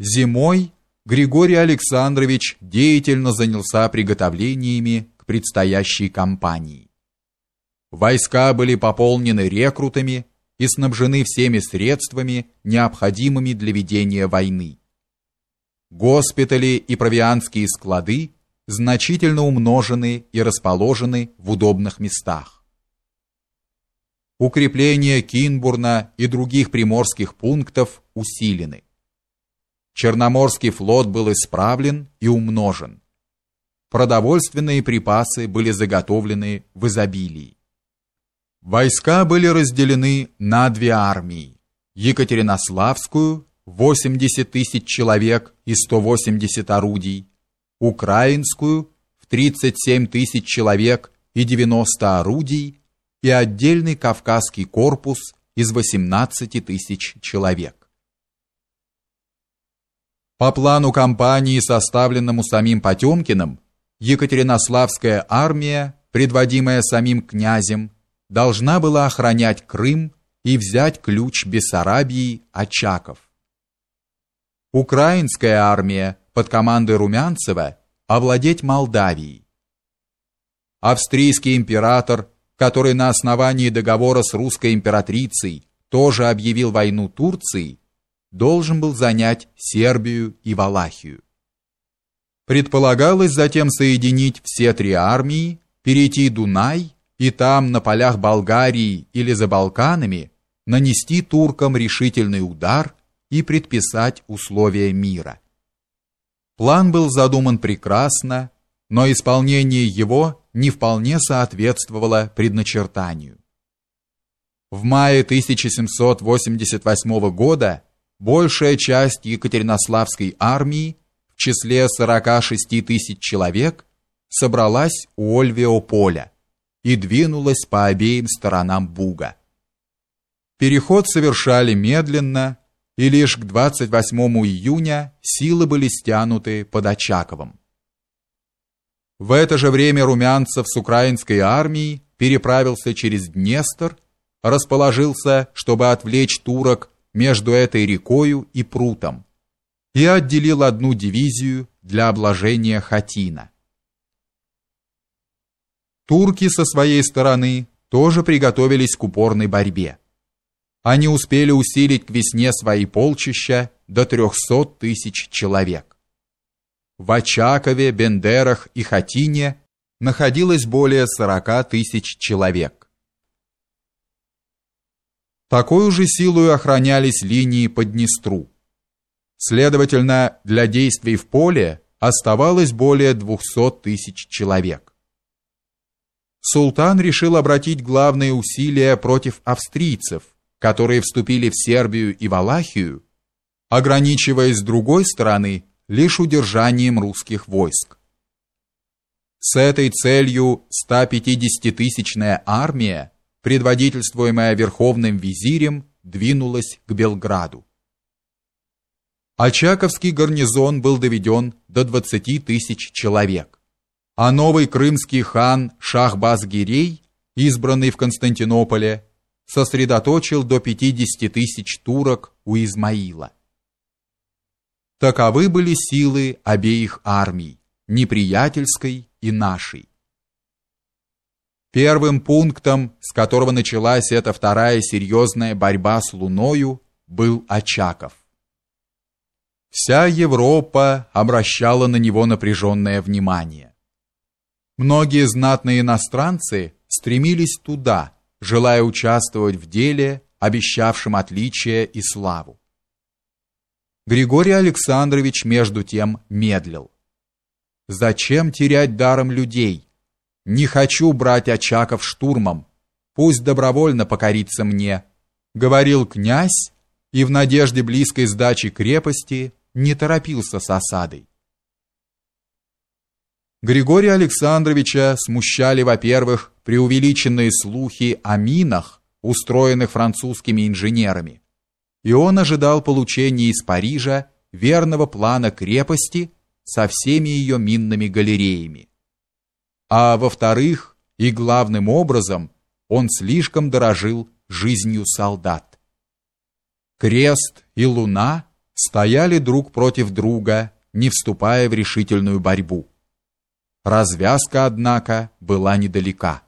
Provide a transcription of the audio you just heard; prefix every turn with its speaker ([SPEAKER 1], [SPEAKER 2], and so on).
[SPEAKER 1] Зимой Григорий Александрович деятельно занялся приготовлениями к предстоящей кампании. Войска были пополнены рекрутами и снабжены всеми средствами, необходимыми для ведения войны. Госпитали и провианские склады значительно умножены и расположены в удобных местах. Укрепления Кинбурна и других приморских пунктов усилены. Черноморский флот был исправлен и умножен. Продовольственные припасы были заготовлены в изобилии. Войска были разделены на две армии. Екатеринославскую 80 тысяч человек и 180 орудий, украинскую в 37 тысяч человек и 90 орудий и отдельный Кавказский корпус из 18 тысяч человек. По плану кампании, составленному самим Потемкиным, Екатеринославская армия, предводимая самим князем, должна была охранять Крым и взять ключ Бессарабии Очаков. Украинская армия под командой Румянцева овладеть Молдавией. Австрийский император, который на основании договора с русской императрицей тоже объявил войну Турции, должен был занять Сербию и Валахию. Предполагалось затем соединить все три армии, перейти Дунай и там, на полях Болгарии или за Балканами, нанести туркам решительный удар и предписать условия мира. План был задуман прекрасно, но исполнение его не вполне соответствовало предначертанию. В мае 1788 года большая часть Екатеринославской армии в числе 46 тысяч человек собралась у Ольвеополя и двинулась по обеим сторонам Буга. Переход совершали медленно, и лишь к 28 июня силы были стянуты под Очаковым. В это же время Румянцев с украинской армией переправился через Днестр, расположился, чтобы отвлечь турок между этой рекою и прутом и отделил одну дивизию для обложения Хатина. Турки со своей стороны тоже приготовились к упорной борьбе. Они успели усилить к весне свои полчища до 300 тысяч человек. В Очакове, Бендерах и Хатине находилось более 40 тысяч человек. Такой же силой охранялись линии по Днестру. Следовательно, для действий в поле оставалось более 200 тысяч человек. Султан решил обратить главные усилия против австрийцев, которые вступили в Сербию и Валахию, ограничиваясь с другой стороны лишь удержанием русских войск. С этой целью 150-тысячная армия предводительствуемая верховным визирем, двинулась к Белграду. Очаковский гарнизон был доведен до 20 тысяч человек, а новый крымский хан Шахбаз-Гирей, избранный в Константинополе, сосредоточил до 50 тысяч турок у Измаила. Таковы были силы обеих армий, неприятельской и нашей. Первым пунктом, с которого началась эта вторая серьезная борьба с Луною, был Очаков. Вся Европа обращала на него напряженное внимание. Многие знатные иностранцы стремились туда, желая участвовать в деле, обещавшем отличие и славу. Григорий Александрович между тем медлил. Зачем терять даром людей? Не хочу брать Очаков штурмом, пусть добровольно покорится мне, говорил князь и в надежде близкой сдачи крепости не торопился с осадой. Григория Александровича смущали, во-первых, преувеличенные слухи о минах, устроенных французскими инженерами, и он ожидал получения из Парижа верного плана крепости со всеми ее минными галереями а во-вторых, и главным образом, он слишком дорожил жизнью солдат. Крест и луна стояли друг против друга, не вступая в решительную борьбу. Развязка, однако, была недалека.